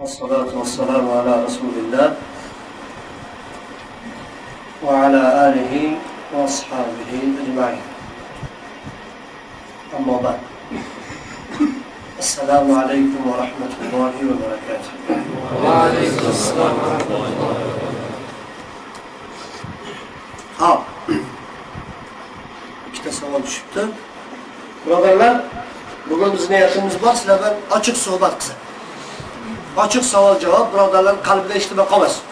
Vessalatu vesselamu ala Resulillah ve ala alihi ve ashabihi ecmain. Amma ba'd. Esselamu aleyküm ve rahmetullahi ve berekatuhu. Ve aleyküm selam ve rahmetullahi ve berekatuhu. İki de sağa düşüptü. Buralarlar, bugün biz ne yakınımız varsa ben açık sohbet kısa. Ochiq savol javob birodarlar qalbida ishtima qolmasin.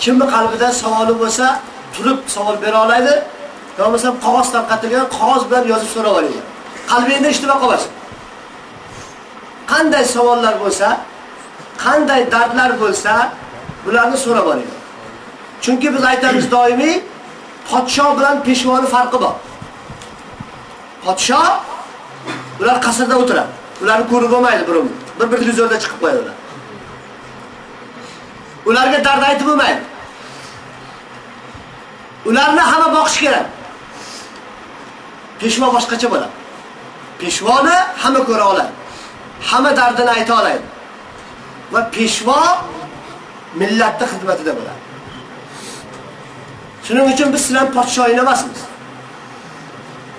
Kimni qalbida savoli bo'lsa, turib savol bera oladi, yo bo'lmasam qog'oz tarqatilgan qog'oz bilan yozib so'rab oladi. Qalbingda ishtima qolmasin. Qanday savollar bo'lsa, qanday dardlar bo'lsa, bularni so'rab oling. Chunki biz aytamiz doimiy podsho bilan peshvoni farqi bor. Podsho ular qasrda o'tiradi. Ularni ko'rib bo'lmaydi birovni. Bir bir televizorda chiqib qo'yadilar. Ularga dard aytib bo'lmaydi. Ularni hamma boqish kerak. Peshvo boshqacha bo'ladi. Peshvoni hamma ko'ra oladi. Hamma dardini ayta oladi. Va peshvo millatni xizmatida bo'ladi. Shuning uchun biz sizlar podshoyini emasmiz.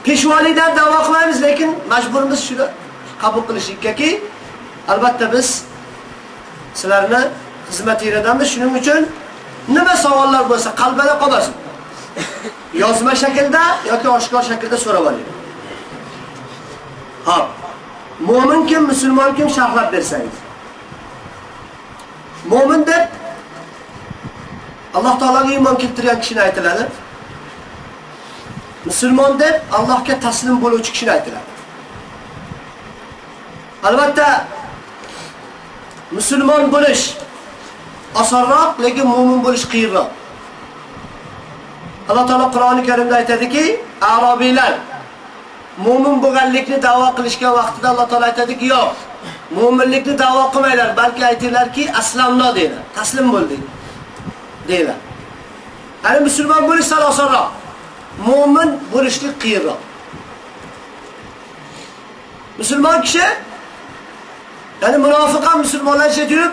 Peshvolikdan da'vo qilmaymiz, lekin majburmiz shular. Qabul qilishlikki, albatta biz sizlarni xizmatingizdamiz. Shuning uchun nima savollar bo'lsa qalbida qolmasin. Yozma shaklda yoki oshkor shaklda so'rab oling. Hop. Mo'min kim, musulmon kim sharhlab bersangiz. Mo'min deb Alloh taologa iymon keltirgan kishini aytiladi. Musulmon deb Allohga taslim bo'luvchi kishini aytiladi. Albatta musulmon bo'lish osonroq, lekin mu'min bo'lish qiyinroq. Alloh taolo Qur'oni Karimda aytadiki, arobiylar mu'min bo'lganlikni da'vo qilishgan vaqtida Alloh taolo aytadiki, yo'q, mu'minlikni da'vo qilmanglar, balki aytinglarki, aslamno deylar, taslim bo'ldik deylar. Ya'ni musulmon bo'lish sal osonroq, mu'min bo'lishlik qiyinroq. Musulmon kishi ya'ni munofiq Müslümanlar şey diyor,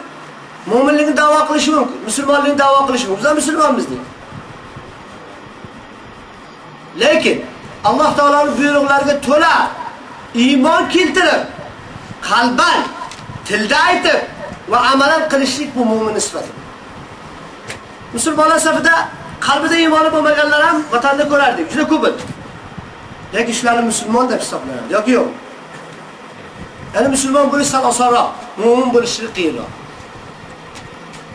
yurib dava da'vo mümkün, mumkin, musulmonlikni da'vo mümkün. mumkin. Biz Müslüman musulmonmiz diyor. Lekin Alloh taolaning buyruqlariga to'la iymon keltirib, qalban, tilda aytib va amalan qilishlik bu mu'min sifati. Musulmonlar safida qalbida iymoni bo'lmaganlar ham vatanda ko'rardik, juda ko'p edi. Lekin shularni musulmon deb hisoblanadi yoki yo'q? Ya'ni musulmon bo'lish sal osonroq, mu'min bo'lish qiyinroq.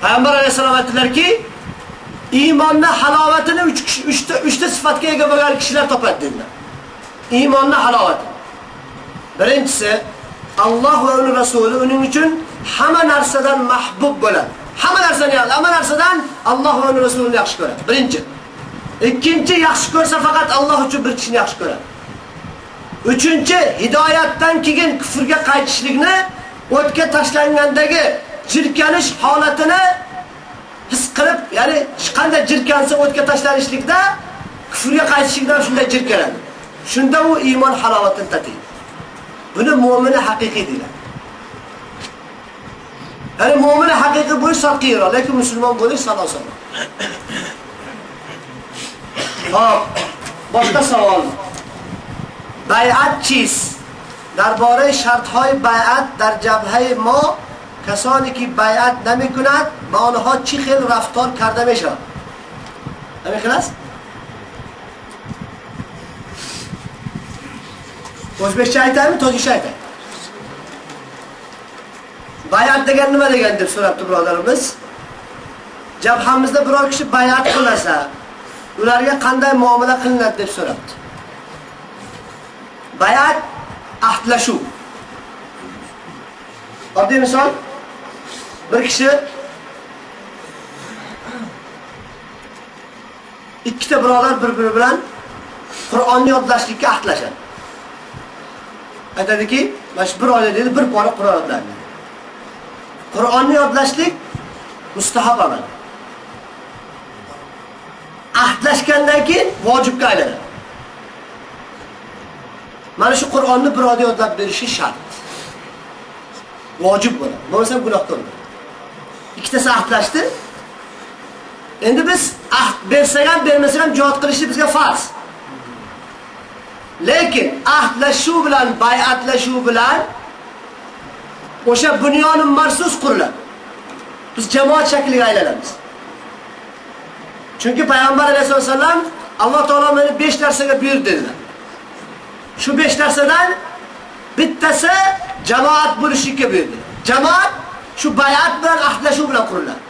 Payg'ambar alayhisalom aytdilarki, iymonni halovatini 3 ta 3 ta sifatga ega bo'lgan kishilar topadi dedilar. Iymonni halovati. Birinchisi, Alloh va uning rasuli uning uchun hamma narsadan mahbub bo'ladi. Hamma narsani, hamma narsadan Alloh va uning rasulini yaxshi ko'radi. Birinchi. Ikkinchi, yaxshi ko'rsa faqat Alloh uchun bir kishini yaxshi ko'radi. Uchinchi, hidoyatdan keyin kufrga qaytishlikni o'tga tashlangandagi jirkanish holatini his qilib, ya'ni qanday jirkansa o'tga tashlanishlikda kufrga qaytishlikdan shunday jirkanadi. Shunda u iymon halovatini tatiydi. Buni mu'mini haqiqiy deyiladi. Ya'ni mu'mini haqiqiy bo'lish sal qiyinroq, lekin musulmon bo'lish sal oson. Hop, boshqa savol. بیعت چیست؟ درباره شرط های بیعت در جبهه ما کسانی که بیعت نمی کند با آنها چی خیلی رفتار کرده می شود نمی خلاست توش به شاید هم؟ توش شاید هم. بیعت دیگر نمی دیگر در سورت برادرمز جبهه مزده برای کشی بیعت کنسا اولاریه قنده معامله کنند در سورت bayat ahdlashuv oddiy misol bir kishi ikkita birodar bir biri bilan qur'onni yodlashlikka ahdlashadi. Aytadiki mana shu bir oyda deydi bir pora qur'on yodlaydi. Qur'onni yodlashlik mustahab amal. Ahdlashgandan keyin vojibga aylanadi. Mana shu qur'onni birovga yodlab berishi shart. Vojib bo'ladi. Bo'lmasa gunohkor bo'ladi. Ikkitasi ahdlashdi. Endi biz ahd bersak ham bermasak ham jihod qilishlik bizga farz. Lekin ahdlashuv bilan bay'atlashuv bilan o'sha bunyoni marsus quriladi. Biz jamoat shakliga aylanamiz. Chunki payg'ambar alayhissalom vasallam alloh taolo meni besh narsaga buyur dedilar. Shu 5 narsadan bittasi jamoat bo'lishlikka buyurdi. Jamoat shu bay'at bilan ahdlashuv bilan quriladi.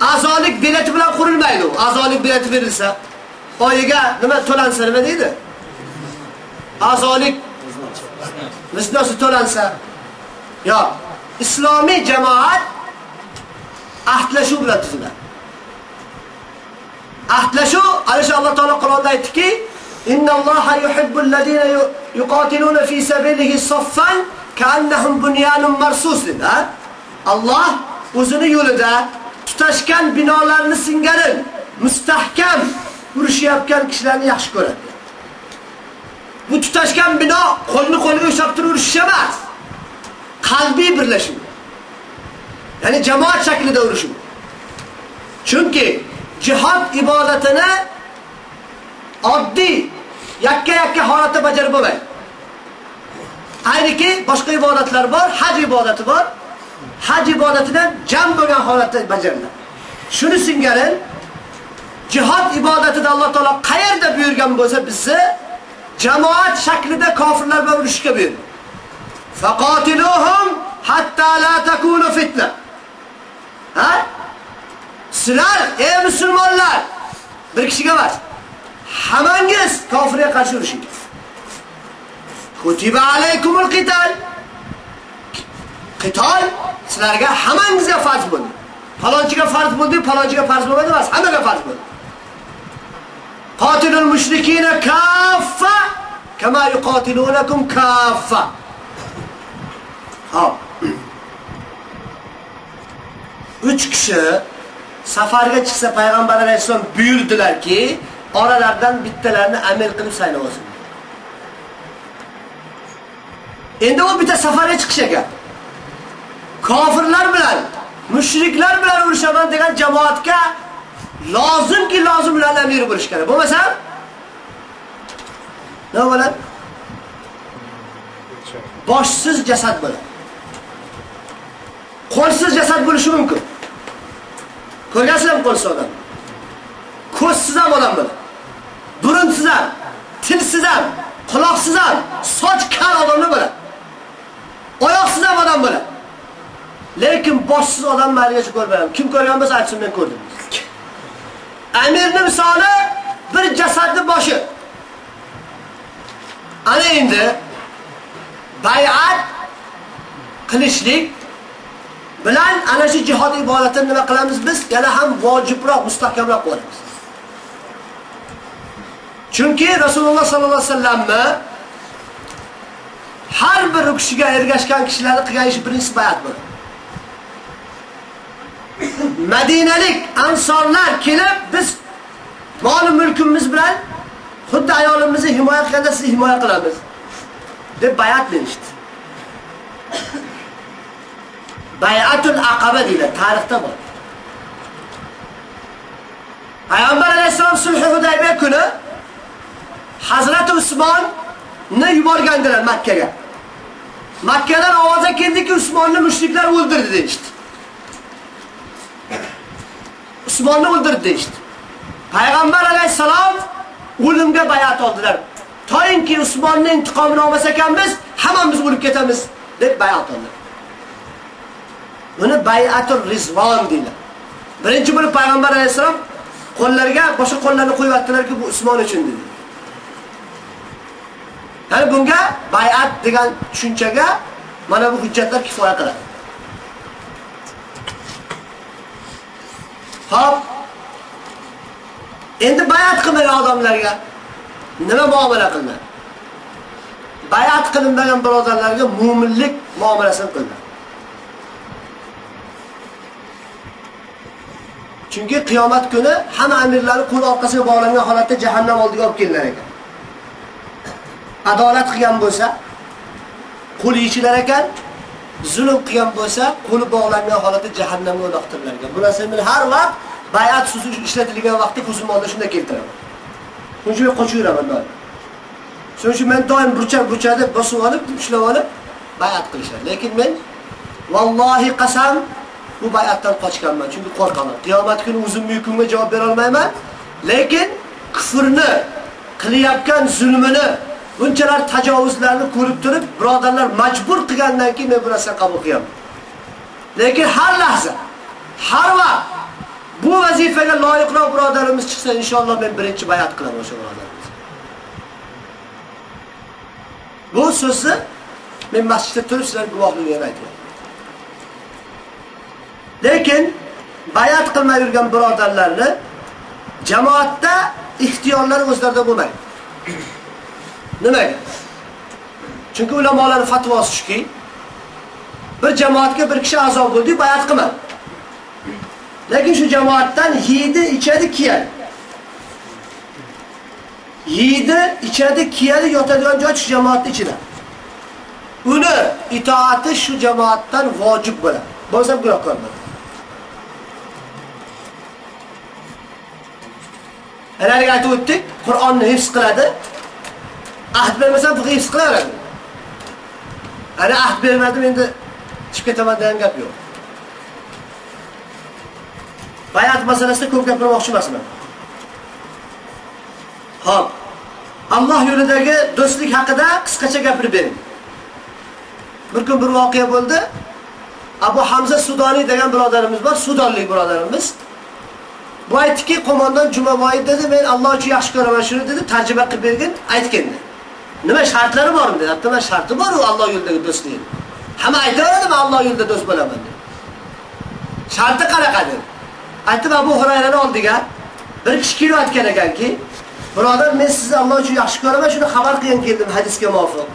A'zolik bileti bilan qurilmaydi a'zolik bileti berilsa oyiga nima to'lansa nima deydi? A'zolik viznosi to'lansa Yo, islomiy jamoat ahdlashuv bilan tuziladi. Ahdlashuv ana alloh taolo qur'onda aytdiki innalloha yuhibbul yuqatiluna fi sabilihi saffan ka'annahum bunyanun marsus dedi ha? O'zini yo'lida tutashgan binolarni singari mustahkam urishayotgan kishilarni yaxshi ko'radi. Bu tutashgan bino qo'lni qo'lga ushlab turib urishish emas qalbiy birlashuv ya'ni jamoat shaklida urishuv chunki jihad ibodatini oddiy yakka yakka holatda bajarib bo'lmaydi ayniki boshqa ibodatlar bor haj ibodati bor. Haj ibodatini jam bo'lgan holatda bajariladi. Shuni singari jihod ibodatida alloh taolo qayerda buyurgan bo'lsa bizni jamoat shaklida kofirlar bilan urushishga buyurdi. Faqotiluhum hatta la takunu fitna. Ha? Sizlar ey musulmonlar bir kishiga emas hammangiz kofirga qarshi urushing kutiba alaykumul qital. Qital sizlarga hammangizga farz bo'ldi. Palonchiga farz bo'ldi palonchiga farz bo'lmadi emas hammaga farz bo'ldi. Qotilul mushrikina kaffa kama yuqatilunakum kaffa. Hop. Uch kishi safarga chiqsa payg'ambar alayhissalom buyurdilarki oralaridan bittalarini amir qilib saylab olsin. Endi u bitta safarga chiqish ekan kofirlar bilan mushriklar bilan urushaman degan jamoatga lozimki lozim ularni amir bo'lish kerak. Bo'lmasa? Nima bo'ladi? Boshsiz jasad bo'ladi. Qo'lsiz jasad bo'lishi mumkin. Ko'rgansizmi qo'lsiz odam? Ko'zsiz ham odam bo'ladi. Burunsiz ham tilsiz ham quloqsiz ham soch kar odamlar bo'ladi. Oyoqsiz ham odam bo'ladi. Lekin boshsiz odam haligacha ko'rmayman. kim ko'rgan bo'lsa aytsin men ko'rdim. Amirning misoli bir jasadni boshi. Ana endi bay'at qilishlik bilan ana shu jihod ibodatini nima qilamiz biz? Yana ham vojibroq mustahkamroq qilamiz chunki rasululloh sollallohu alayhi vasallamni har bir kishiga ergashgan kishilarni qilgan ishi birinchisi bayat bo'ladi madinalik ansonlar kelib biz mol mulkimiz bilan xuddi ayolimizni himoya qilganda sizni himoya qilamiz deb bayat berishdi bayatul aqaba deyiladi tarixda bor payg'ambar alayhissalom sulhi hudaybiya kuni Hazrat usmonni yuborgandilar makkaga makkadan ovoza keldiki usmonni mushriklar o'ldirdi deydi. usmonni o'ldirdi deydi. Payg'ambar alayhisalom o'limga bayat oldilar. Toyinki Usmonning intiqomini olmas biz hammamiz o'lib ketamiz deb bayat oldilar. Buni bayatul rizvon deydilar. Birinchi bo'lib payg'ambar alayhisalom qo'llariga boshqa qo'llarni qo'yibdilarki, bu Usmon uchun dedi. Ya'ni bunga bay'at degan tushunchaga mana bu hujjatlar kifoya qiladi. Hop. Endi bay'at qilmagan odamlarga nima muomala qilinadi? Bay'at qilinmagan birodarlarga mu'minlik muomalasini qilinadi. Chunki qiyomat kuni hamma amirlari qo'l orqasiga bog'langan holatda jahannam oldiga olib kelinar ekan. Adolat qilgan bo'lsa, qo'li ichilar ekan, zulm qilgan bo'lsa, qo'li bog'langan holatda jahannamga uloqtirilar ekan. Bu narsani men har vaqt bay'at so'zi ishlatilgan vaqtda ko'zim shunda shunday keltiraman. Shuning uchun men qochib yuraman doim. Shuning uchun men doim burchak-burchakda bosib olib, ushlab olib bay'at qilishadi. Lekin men vallohi qasam bu bay'atdan qochganman chunki qo'rqaman. Qiyomat kuni o'zimni hukmga javob bera olmayman. Lekin kufrni qilayotgan zulmini bunchalar tajovuzlarni ko'rib turib, birodarlar majbur qilgandan keyin men bu narsani qabul qilaman. Lekin har lahza, har vaqt bu vazifaga loyiqroq birodarimiz chiqsa, inshaalloh men birinchi bay'at qilaman o'sha birodarimiz. Bu so'zni men masjidda turib sizlarga guvohligini aytyapman. Lekin bayat qilmay yurgan birodarlarni jamoatda ixtiyorlari o'zlarida bo'lmaydi. Nimaga? Chunki ulamolarning fatvosi shuki, bir jamoatga bir kishi a'zo bo'ldi, bayat qilmadi. Lekin shu jamoatdan yeydi, ichadi, kiyadi. Yeydi, ichadi, kiyadi, yotadigan joy shu jamoatning ichida. Uni itoati shu jamoatdan vojib bo'ladi. Bo'lsa gunohkor bo'ladi. Haligi aytib o'tdik, Qur'onni hifz qiladi. Ahd bermasam hifz qilaveradi. Ana ahd bermadim endi chiqib ketaman degan gap yo'q. Bayat masalasida ko'p gapirmoqchi emasman. Xo'p. Alloh yo'lidagi do'stlik haqida qisqacha gapirib bering. Bir kun bir voqea bo'ldi. Abu Hamza Sudoniy degan birodarimiz bor, Sudonlik birodarimiz. Bu aytdiki, qo'mondon Jumaboyev dedi, men Alloh uchun yaxshi ko'raman shuni dedi, tarjima qilib bergin, aytgan dedi. Nima shartlari bormi dedi. Hatto sharti bor u Alloh yo'lidagi do'stlik. Hamma aytaveradi, men Alloh yo'lida do'st bo'laman deb. Sharti qanaqa dedi. Aytdim Abu Hurayrani oldiga bir kishi kelayotgan ekanki, birodar men sizni Alloh uchun yaxshi ko'raman, shuni xabar qilgan keldim hadisga muvofiq.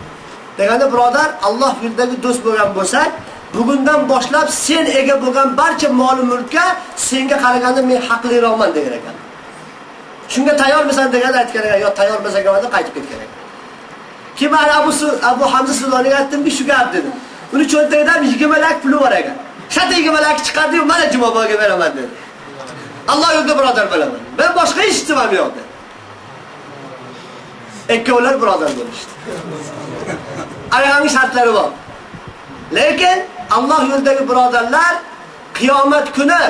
Deganda birodar, Alloh yo'lidagi do'st bo'lgan bo'lsak, bugundan boshlab sen ega bo'lgan barcha mol mulkka senga qaraganda men haqliroqman degan ekan. Shunga tayyormisan deganda aytgan ekan, yo tayyormas deganda qaytib ketgan ekan. Kim Abu Abu Hamza Sudoniga aytdimki, shu gap dedim. Uni cho'ntagidan 20 lak puli bor ekan. Shat 20 lak chiqardi-yu, mana Jumaboyga beraman dedi. Alloh yo'lida birodar bo'laman. Men boshqa hech istimam yo'q dedi. Ikkovlar birodar bo'lishdi. Ayolning shartlari bor. Lekin Alloh yo'lidagi birodarlar qiyomat kuni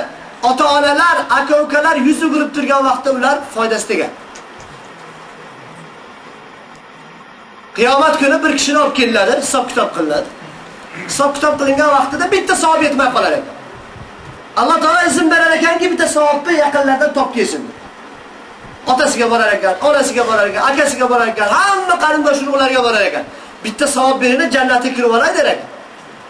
ota-onalar, aka-ukalar yuz o'girib turgan vaqtda ular foydasi tegan. Qiyomat kuni bir kishini olib keladi, hisob kitob qilinadi. Hisob kitob qilingan vaqtida bitta savob yetmay qolar ekan. Alloh taolo izn berar ekanki, bitta savobni yaqinlardan top kelsin. Otasiga borar ekan, onasiga borar ekan, akasiga borar ekan, hamma qarindosh urug'larga borar ekan. Bitta savob berini jannatga kirib olay der ekan.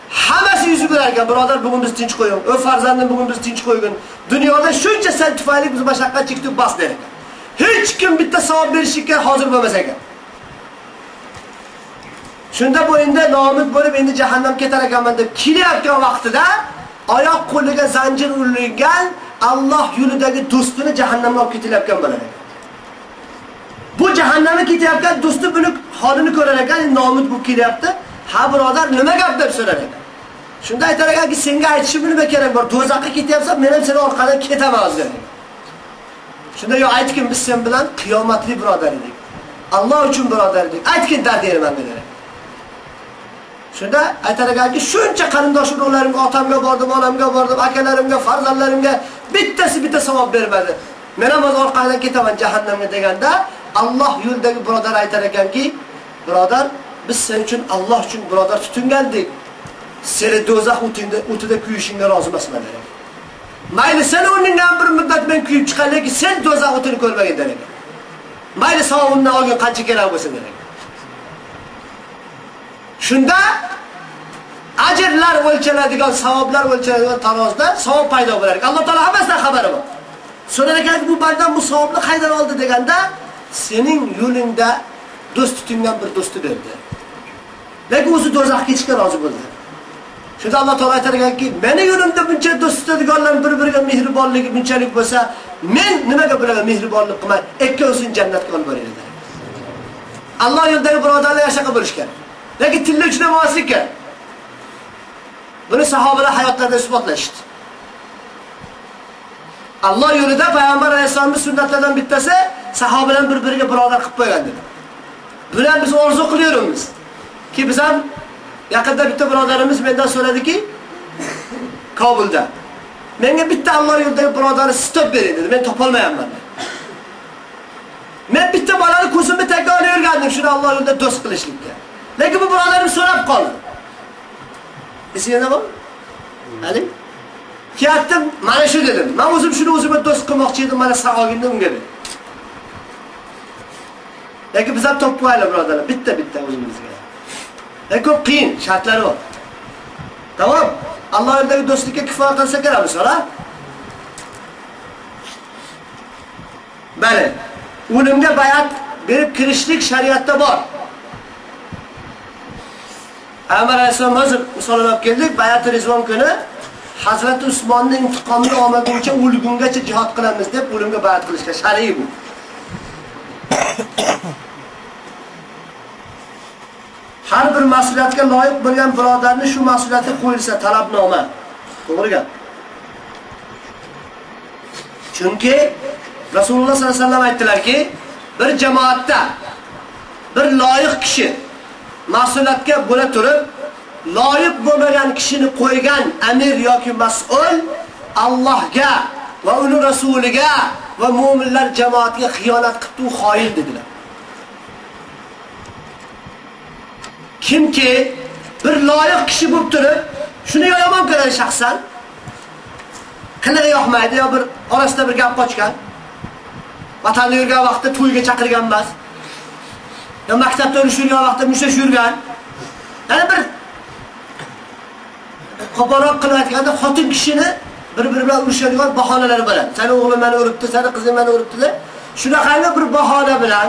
Hammasi yuzi bilar ekan, birodar bugun biz tinch qo'ying. O'z farzandim bugun biz tinch qo'ygin. Dunyoda shuncha sen tufayli biz mashaqqat chekdik bas der ekan. Hech kim bitta savob berishga hozir bo'lmas ekan. Shunda bu endi nomid bo'lib endi jahannam ketar ekanman deb kelayotgan vaqtida oyoq qo'liga zanjir urilgan Alloh yo'lidagi do'stini jahannamga olib ketilayotgan bo'lar ekan. Bu jahannamga ketayotgan do'sti buni holini ko'rar ekan, nomid bo'lib kelyapti. Ha birodar, nima gap deb so'rar ekan. Shunda aytar ekanki, senga aytishim nima kerak bor? Do'zaxga ketyapsan, men ham seni orqadan ketaman hozir. Shunda yo aytgin biz sen bilan qiyomatli birodar edik. Alloh uchun birodar edik. Aytgin dard beraman dedilar. Shunda aytar ekanki, shuncha qarindosh urug'larimga, otamga bordim, onamga bordim, akalarimga, farzandlarimga bittasi bitta savob bermadi. men ham o'z orqangdan ketaman jahannamga deganda Alloh yo'ldagi birodar aytar ekanki, birodar, biz sen uchun Alloh uchun birodar tutingandik. Seni do'zax o'tida o'tida kuyishingga rozi emasman degan. Mayli sen o'rningdan bir muddat men kuyib chiqay, lekin sen do'zax o'tini ko'rmagin degan. Mayli savobimdan olgin qancha kerak bo'lsin degan. Shunda ajrlar o'lchanadigan, savoblar o'lchanadigan tarozda savob paydo bo'lar ekan. Alloh taolo hammasidan xabari bor. So'rar ekanki, bu bandam bu savobni qaydan oldi deganda, sening yo'lingda do'st tutingan bir do'sti berdi. Lekin o'zi do'zaxga ketishga rozi bo'ldi. Shunda Alloh taolo aytar ekanki, meni yo'limda buncha do'st tutadiganlar bir-biriga mehribonligi bunchalik bo'lsa, men nimaga bularga mehribonlik qilmay, ikkovsini jannatga olib boray. Alloh yo'ldagi birodarlar yashaqa bo'lishgan. Lekin tilla uchun emas ekan. Buni sahobalar hayotlarida isbotlashdi. Alloh yo'lida payg'ambar alayhisolamning sunnatlaridan bittasi sahobalar bir-biriga birodar qilib qo'ygan dedi. Bular biz orzu qilyapmiz. Ki biz ham yaqinda bitta birodarimiz mendan so'radiki, Kobulda. Menga bitta Alloh yo'lidagi birodarni stop bering dedi. Men topolmayapman. Men bitta balani ko'zimni tagiga olib yurgandim, shuni Alloh yo'lida do'st qilishlikka. Lekin bu birodarim so'rab qoldi. Esingizda bormi? Ali? Kiyatdim, mana shu dedim. Men o'zim shuni o'zimga do'st qilmoqchi edim, mana sa'oginni unga dedim. Lekin biz ham topib qo'yaylik birodarlar, bitta-bitta o'zimizga. Lekin ko'p qiyin, shartlari bor. Tamom? Alloh yo'lidagi do'stlikka kifoya qilsa kerak ha? Bali. O'limga bayat berib kirishlik shariatda bor. Payg'ambar alayhisalom hozir misolini olib keldik, bayat rizvon kuni Hazrat Usmonning intiqomini olmaguncha o'lgungacha jihad qilamiz deb o'limga bayat qilishga shar'iy bu. har bir mas'uliyatga loyiq bo'lgan birodarni shu mas'uliyatga qo'yilsa talabnoma. To'g'ri gap. Chunki Rasululloh sollallohu alayhi vasallam aytdilarki, bir jamoatda bir loyiq kishi mas'uliyatga bo'la turib, loyiq bo'lmagan kishini qo'ygan amir yoki mas'ul Allohga va uning rasuliga va mu'minlar jamoatiga xiyonat qildi, xoin dedilar. Kimki bir loyiq kishi bo'lib turib, shuni yomon ko'radi shaxsan, qilig'i yoqmaydi yo bir orasida bir gap qochgan, vatanda yurgan vaqtda to'yga chaqirgan emas, yo maktabda o'rish yurgan vaqtda mushash yurgan, yana bir qo'polroq qilayotganda xotin kishini bir-biri bilan urishadigan bahonalari bo'ladi. Seni o'g'lim meni uribdi, seni qizing meni uribdi deb, shunaqangi bir bahona bilan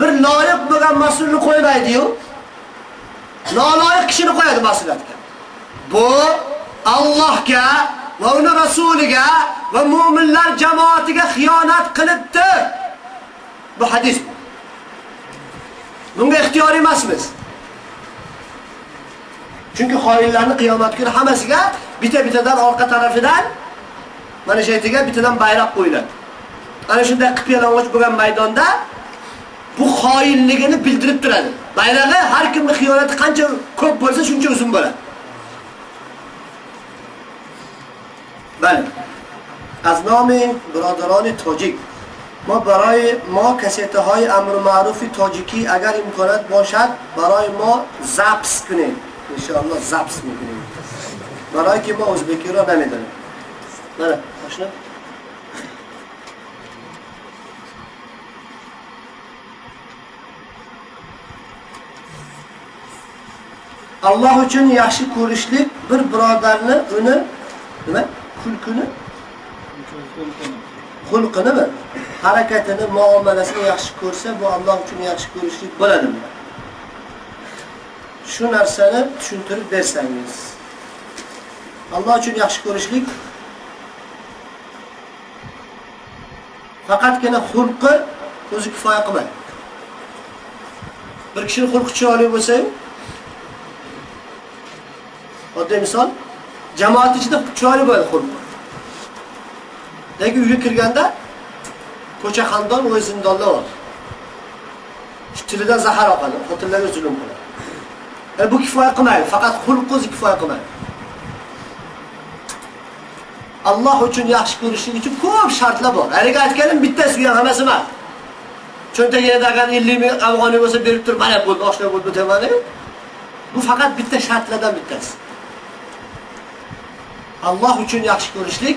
bir loyiq bo'lgan mas'ulni qo'ymaydi-yu, noloyiq kishini qo'yadi mas'uliyatga. Bu Allohga va uni rasuliga va mu'minlar jamoatiga xiyonat qilibdi. Bu hadis. Bunga ixtiyor emasmiz. Chunki xoinlarni qiyomat kuni hammasiga bitta-bittadan orqa tarafidan mana shu yerga bittadan bayroq qo'yiladi. Ana shunday qip yalang'och bo'lgan maydonda bu xoinligini bildirib turadi. Bayrog'i har kimning xiyonati qancha ko'p bo'lsa, shuncha uzun bo'ladi. Bal. Az nomi birodaroni tojik ما برای ما کسیته های امر معروف تاجیکی اگر امکانات باشد برای ما زبس کنیم انشاءالله زبس میکنیم برای که ما ازبکی را نمیدانیم بله آشنا alloh uchun yaxshi ko'rishlik bir birodarni uni nima kulkini xulqinimi harakatini muomalasini yaxshi ko'rsa bu alloh uchun yaxshi ko'rishlik bo'ladi. shu narsani tushuntirib bersangiz alloh uchun yaxshi ko'rishlik faqatgina xulqi o'zi kifoya qilmaydi bir kishini xulqi chiroyli bo'lsa-yu oddiy misol jamoat ichida chiroyli bo'ladi xulqi. lekin uyga kirganda ko'cha xandon o'y zindonda bor tilidan zahar oqadi xotinlarga zulm qiladi e, bu kifoya qilmaydi faqat xulq o'zi kifoya qilmaydi Alloh uchun yaxshi ko'rishlik uchun ko'p shartlar bor. Haligi aytganim bittasi ham hammasi emas. cho'ntagingda agar 50 ming afg'oniy bo'lsa berib turib, mana bo'ldi, oshna bo'ldi demadi. Bu faqat bitta shartlardan bittasi. Alloh uchun yaxshi ko'rishlik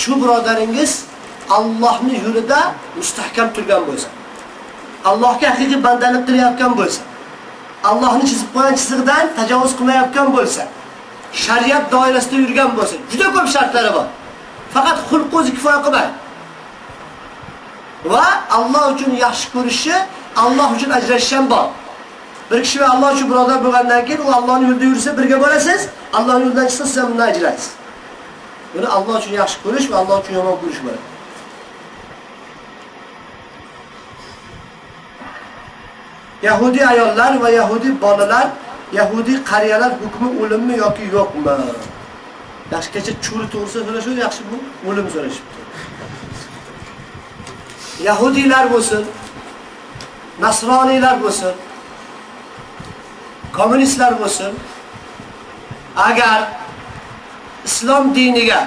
shu birodaringiz Allohni yo'lida mustahkam turgan bo'lsa. Allohga haqiqiy bandalik qilayotgan bo'lsa. Allohni chizib qo'ygan chizig'idan tajovuz qilmayotgan bo'lsa. shariat doirasida yurgan bo'lsa, juda ko'p shartlari bor. Faqat xulq o'zi kifoya qilmaydi. Va Alloh uchun yaxshi ko'rishi, Alloh uchun ajrashish ham bor. Bir kishi Alloh uchun birodar bo'lgandan keyin u Allohning yo'lida yursa birga bo'lasiz, Allohning yo'lidan chiqsa siz ham undan ajraysiz. Buni Alloh uchun yaxshi ko'rish va Alloh uchun yomon ko'rish bo'ladi. Yahudi ayollar va Yahudi bolalar Yahudi qariyalar hukmi o'limmi yoki yo'qmi? Yaxshigacha churi to'g'risida so'rashuvdi, yaxshi bu o'lim so'rashibdi. Yahudiylar bo'lsin, Nasroniylar bo'lsin, kommunistlar bo'lsin, agar islom diniga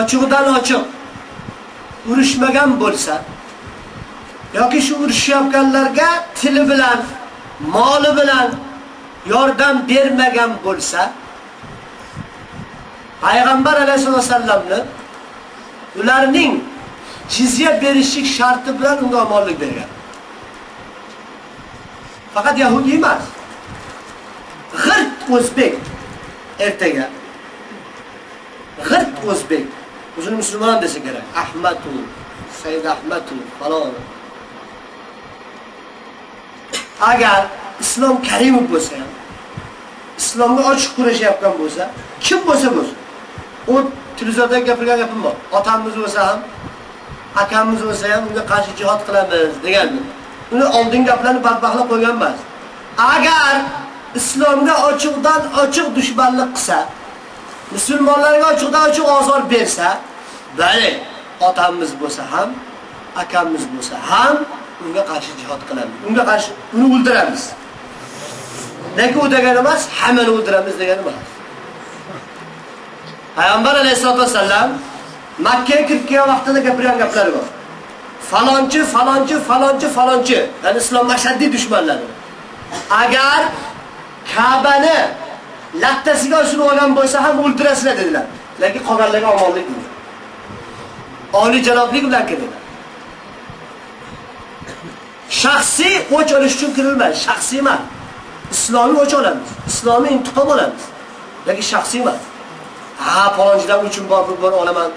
ochiqdan ochiq urushmagan bo'lsa yoki shu urushayotganlarga tili bilan, moli bilan yordam bermagan bo'lsa payg'ambar alayhisolam vasallamni ularning jizya berishlik sharti bilan unga omonlik bergan. Faqat yahudi emas. G'irt o'zbek ertaga g'irt o'zbek o'zini musulmon desa kerak. Ahmadu, Sayyid Ahmadu falon. Agar islom karimov bo'lsa ham islomga ochiq kurashayotgan bo'lsa kim bo'lsa bo'lsin. U televizorda gapirgan gapim bor. Otamiz bo'lsa ham akamiz bo'lsa ham unga qarshi jihod qilamiz degandim. Uni oldingi gaplarni badbaxtlab qo'ygan emas. Agar islomga ochiqdan ochiq dushmanlik qilsa musulmonlarga ochiqdan ochiq ozor bersa bali otamiz bo'lsa ham akamiz bo'lsa ham unga qarshi jihad qilamiz unga qarshi uni o'ldiramiz. Lekin u degani emas hammani o'ldiramiz degani emas payg'ambar alayhisalotu vassalam makkaga kirib kelgan vaqtida gapirgan gaplari bor. Falonchi falonchi falonchi falonchi ya'ni islom ashaddiy dushmanlari. Agar kabani lattasiga usulib olgan bo'lsa ham o'ldirasizlar dedilar. Lekin qolganlarga omonlik dedi oliy janoblik bilan kirdilar. Shaxsiy o'ch olish uchun kirilmaydi. Shaxsiy emas. Islomiy o'ch olamiz. Islomiy intiqom olamiz. Lekin shaxsiy emas. Ha palonchidan uchun bor pul bor olaman.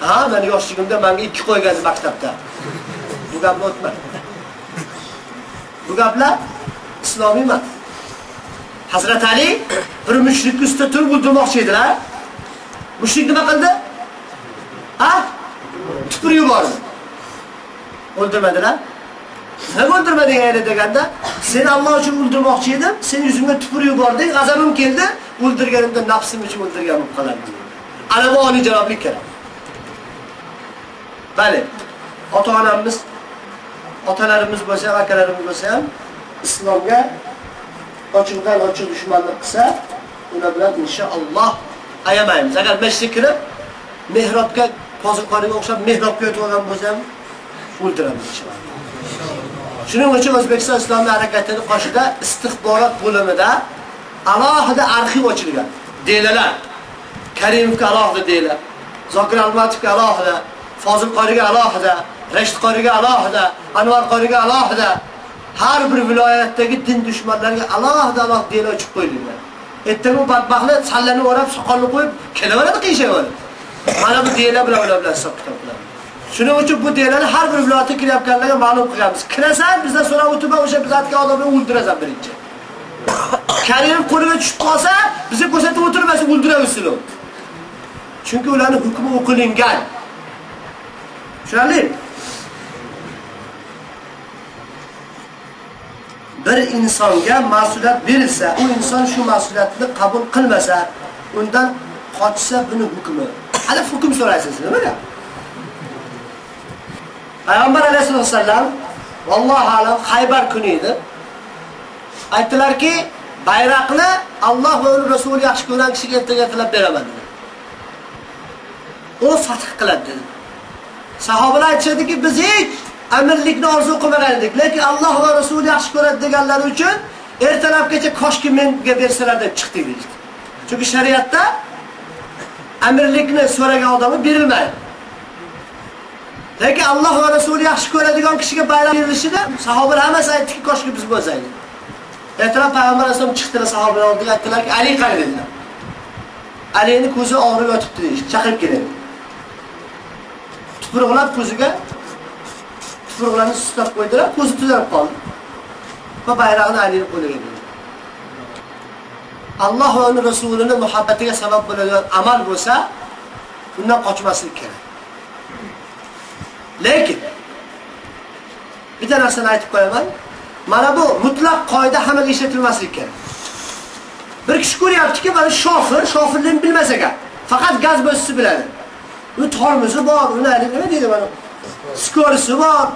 Ha men yoshligimda menga ikki qo'ygan maktabda. Bu gapni o'tma bu gaplar islomiy emas. Hazrat ali bir mushrikni ustida turib o'ldirmoqchi edilar. Mushrik nima qildi? Ha? Tupurib yubordi. O'ldirmadilar. Nima o'ldirmading ayni deganda seni Alloh uchun o'ldirmoqchi edim sen yuzimga tupurib yubording g'azabim keldi o'ldirganimda nafsim uchun o'ldirganim qolardi ana bu oliy javoblik kerak. Bali ota onamiz otalarimiz bo'lsa ham akalarimiz bo'lsa ham islomga ochiqdan ochiq dushmanlik qilsa ular bilan inshaalloh ayamaymiz. Agar masjidga kirib mehrobga qoziqoriga o'xshab mehrobga o'tib olgan bo'lsam o'ldiramiz inshaalloh Shuning uchun O'zbekiston Islomiy harakatining qoshida istixborot bo'limida alohida arxiv ochilgan. Delalar. Karimovga alohida deylar. Zokir Almatovga alohida, Fozil qoriga alohida, Rashid qoriga alohida, Anvar qoriga alohida. Har bir viloyatdagi din dushmanlariga alohida alohida deylar ochib qo'yilgan. Ertaga badbaxtlar sallani o'rab, soqolni qo'yib kelaveradi qiyshayveradi. Mana bu deylar bilan ular bilan hisob kitoblar. Shuning uchun bu deylarni har bir viloyatga kirayotganlarga ma'lum qilamiz. Kirasan, bizdan so'rab o'tib, o'sha bizatga odamni o'ldirasan birinchi. Karim qo'liga tushib qolsa, bizga ko'rsatib o'tirmasa o'ldiraversin u. Chunki ularning hukmi o'qilingan. Tushunarli? Bir insonga mas'uliyat berilsa, u inson shu mas'uliyatni qabul qilmasa, undan qochsa buni hukmi. Hali hukm so'raysiz, nimaga? Payg'ambar alayhisolatu vasallam vallohu alam Haybar kuni edi. Aytdilarki, bayroqni Alloh va uning rasuli yaxshi ko'rgan kishiga ertaga tilab beraman dedi. u fath qiladi dedi. Sahobalar aytishadiki, biz hech amirlikni orzu qilmagan edik, lekin Alloh va Rasuli yaxshi ko'radi deganlari uchun ertalabgacha koshki menga bersalar deb chiqdik dedi. Chunki shariatda amirlikni so'ragan odamga berilmaydi. Lekin Alloh va Rasuli yaxshi ko'radigan kishiga bayram berilishida sahobalar hammasi aytdiki, koshki biz bo'lsaydik. Ertalab payg'ambar alayhisalom chiqdilar sahobalar oldiga aytdilarki, Ali qani dedilar. Alini ko'zi og'rib yotibdi deyish, chaqirib keladi. Tuproqlab ko'ziga tuproqlarni sustab qo'ydilar, ko'zi tuzalib qoldi. Va bayrog'ini Alini qo'liga berdi. Alloh va uning rasulini muhabbatiga sabab bo'ladigan amal bo'lsa, undan qochmaslik kerak. Lekin bitta narsani aytib qo'yaman. Mana bu mutlaq qoida hammaga ishlatilmasligi kerak. Bir kishi ko'ryaptiki, mana shofir, shofirlikni bilmas ekan. Faqat gaz bosishni biladi. U tormozi bor, uni nima deydi mana? Skorisi bor.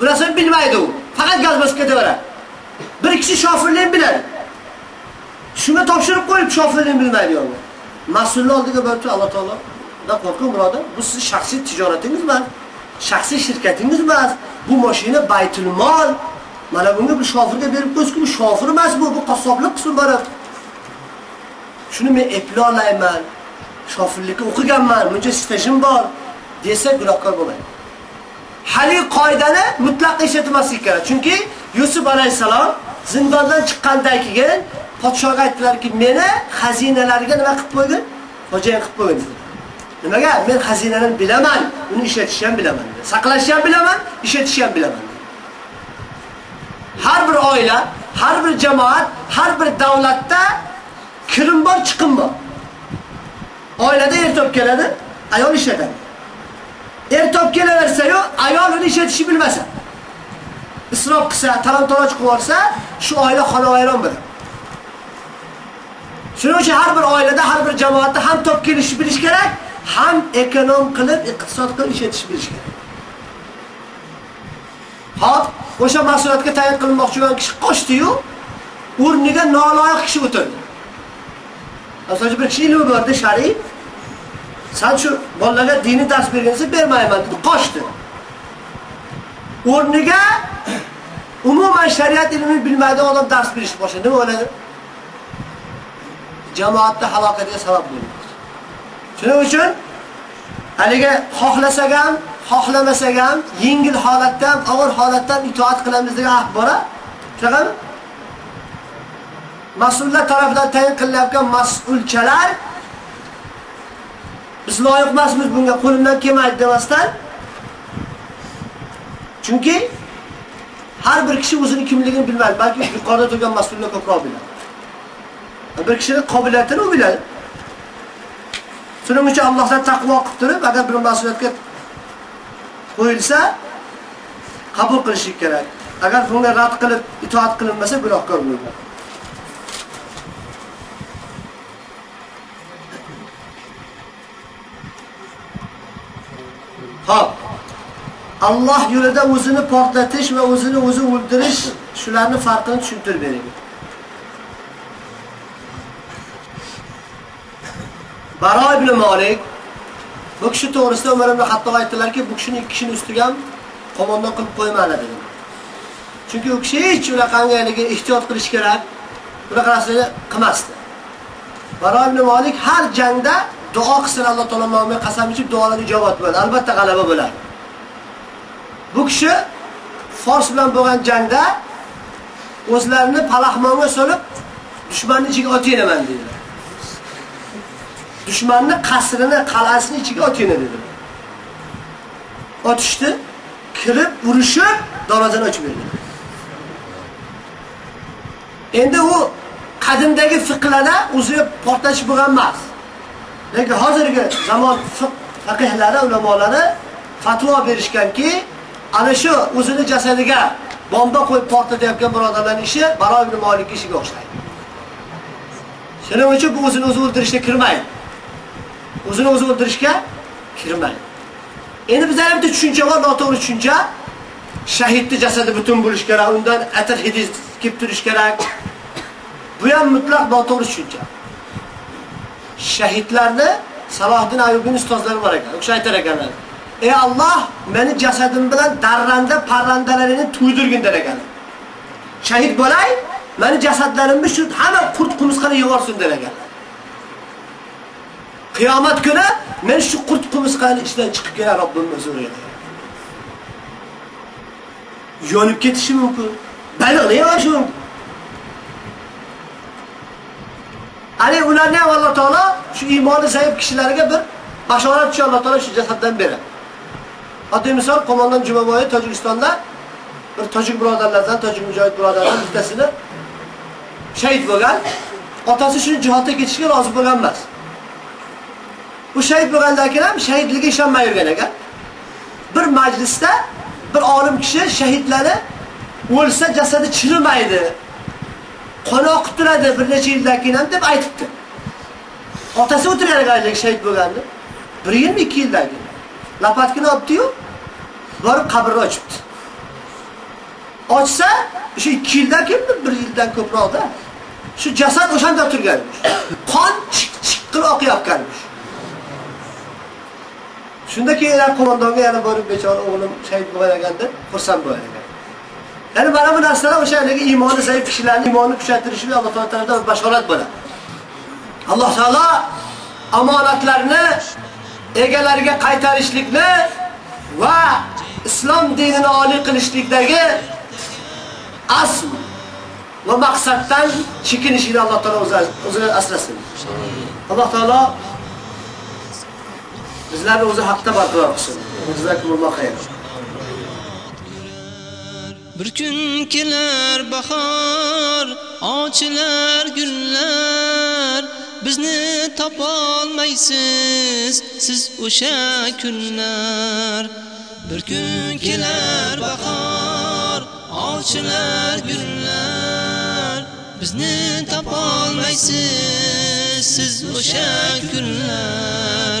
Bu narsani bilmaydi u. Faqat gaz bosib ketaveradi. Bir kishi shofirlikni biladi. Shunga topshirib qo'yib shofirlikni bilmaydi yo Mas'ulni oldiga borib Alloh taolo da qo'rqing birodar, bu sizning shaxsiy tijoratingiz emas, shaxsiy shirkatingiz emas. Bu mashina baytul mol. Mana bunga bir shofirga berib qo'ysiz, bu shofir emas bu, bu qassoblik qilsin borib. Shuni men eplolayman. Shofirlikka o'qiganman, buncha stajim bor desa gunohkor bo'lmaydi. Hali qoidani mutlaq eshitmaslik kerak. Chunki Yusuf alayhisalom zindondan chiqqandan keyin podshohga aytdilarki, meni xazinalarga nima qilib qo'ydin? Xo'jayin qilib qo'ydin. Nimaga? Men xazinani bilaman, uni ishlatishni ham bilaman. Saqlashni ham bilaman, ishlatishni ham bilaman. Har bir oila, har bir jamoat, har bir davlatda kirim bor, chiqim bor. Oilada er top keladi, ayol ishlatadi. Er top kelaversa-yu, ayol uni ishlatishni bilmasa, isrof qilsa, talon-toroj qilib olsa, shu oila xonavayron bo'ladi. Shuning uchun har bir oilada, har bir jamoatda ham top kelishni bilish kerak, ham ekonom qilib, iqtisod qilib ishlatishni bilish kerak. Hop, o'sha mas'uliyatga tayin qilinmoqchi bo'lgan kishi qochdi-yu, o'rniga noloyiq kishi o'tirdi. Masalan, bir kishi ilmi bordi, shar'iy. Sen shu bolalarga diniy dars bergansa bermayman dedi, qochdi. O'rniga umuman shariat ilmini bilmaydigan odam dars berishni boshladi. Nima bo'ladi? Jamoatda halokatga sabab bo'ladi. Shuning uchun haliga xohlasak ham, xohlamasak ham yengil holatda ham, og'ir holatda ham itoat qilamiz degan ahd bora. Shunaqami? Mas'ullar tomonidan tayin qilinayotgan mas'ulchalar biz loyiq emasmiz bunga qo'limdan kelmaydi demasdan chunki har bir kishi o'zini kimligini bilmaydi, balki yuqorida turgan mas'ullar ko'proq biladi. Bir kishining qobiliyatini u biladi. Shuning uchun Allohdan taqvo qilib turib, agar bir mas'uliyatga qo'yilsa, qabul qilish kerak. Agar bunga rad qilib itoat qilinmasa, gunohkor bo'ladi. Ha. Alloh yo'lida o'zini portlatish va o'zini o'zi o'ldirish shularni farqini tushuntirib bering. Baro ibn Malik bu kishi to'g'risida Umar ibn Hattob aytdilarki, bu kishini ikki kishining ustiga ham qo'mondon qilib qo'ymadi dedi. Chunki u kishi hech unaqangaligi ehtiyot qilish kerak, bunaqa narsalarni qilmasdi. Baro ibn Malik har jangda duo qilsin Alloh taolo nomiga qasam ichib duolarga ijobat bo'ladi. Albatta g'alaba bo'ladi. Bu kishi Fors bilan bo'lgan jangda o'zlarini palaxmonga solib dushmanning ichiga otinaman dedilar. Dushmanni qasrini, qal'asini ichiga otina dedi. Otishdi, kirib, urushib, darvozani ochib berdi. Endi u qadimdagi fiqhlarda o'ziga portlash bo'lgan emas. Lekin hozirgi zamon faqihlari, ulamolari fatvo berishganki, ana shu o'zini jasadiga bomba qo'yib portlatayotgan birodarlarning ishi Baro ibn Malik ishiga o'xshaydi. Shuning uchun bu o'zini o'zi o'ldirishga kirmaydi. O'zini o'zi o'ldirishga kirmaydi. Endi bizlar bitta tushuncha bor, noto'g'ri tushuncha. Shahidning jasadi butun bo'lish kerak, undan atir hidi kelib turish kerak. Bu ham mutlaq noto'g'ri tushuncha. Shahidlarni Salohiddin Ayubning ustozlari bor ekan. O'sha aytar ekanlar. Ey Alloh, meni jasadim bilan darranda parrandalarini to'ydirgin der ekan. Shahid bo'lay, meni jasadlarimni shu hamma qurt qumursqani yig'orsin der ekanlar. Qiyomat kuni men shu qurt qumursqani ichidan chiqib kelay Robbimni huzuriga. Yonib ketishi mumkin. Baliqni yeyishi mumkin. Ani ularni ham Alloh taolo shu iymoni zaif kishilarga bir bashorat shu Alloh taolo shu jasaddan beradi. Oddiy misol qo'mondon Jumaboy Tojikistonda bir tojik birodarlardan, tojik mujohid birodarlardan bittasini shahid bo'lgan. Otasi shu jihodga ketishga rozi bo'lgan emas. Bu shahid bo'lgandan keyin ham shahidligiga ishonmay yurgan ekan. Bir majlisda bir olim kishi shahidlari o'lsa jasadi chirimaydi. Qon oqib turadi bir necha yildan keyin ham deb aytibdi. Otasi o'tirgan ekan shahid bo'lganda. 1 yil, 2 yildan keyin. Lapatkini olibdi-yu, borib qabrni ochibdi. Ochsa, o'sha 2 yildan keyin 1 yildan ko'proqda shu jasad o'shanda turganmish. Qon chiq-chiq qilib oqayotganmish. Shunda keyin qo'mondonga yana borib bechora o'g'lim shahid bo'lgan ekan xursand bo'lgan ekan. Ya'ni mana bu narsalar o'sha haligi iymoni zaif kishilarning iymonini kuchaytirishini Alloh taolo tomonidan bashorat bo'ladi. Alloh taolo omonatlarni egalariga qaytarishlikni va islom dinini oliy qilishlikdagi asl va maqsaddan chekinishini Alloh taolo o'zi asrasin. Alloh taolo bizlarni o'zi haqda barqaror qilsin. Jazakumulloh xayr. Bir kun kelar bahor, ochilar gullar, bizni topolmaysiz siz o'sha kunlar. Bir kun kelar bahor, ochilar gullar, bizni topolmaysiz siz o'sha kunlar.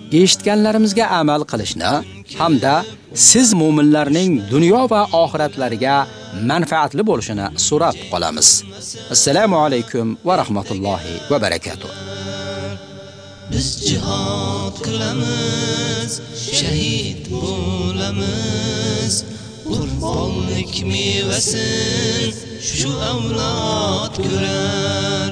eshitganlarimizga amal qilishni hamda siz mu'minlarning dunyo va oxiratlariga manfaatli bo'lishini so'rab qolamiz. Assalomu alaykum va rahmatullohi va barakatuh. biz jihad qilamiz shahid bo'lamiz qurbonlik mevasin shu avlod ko'rar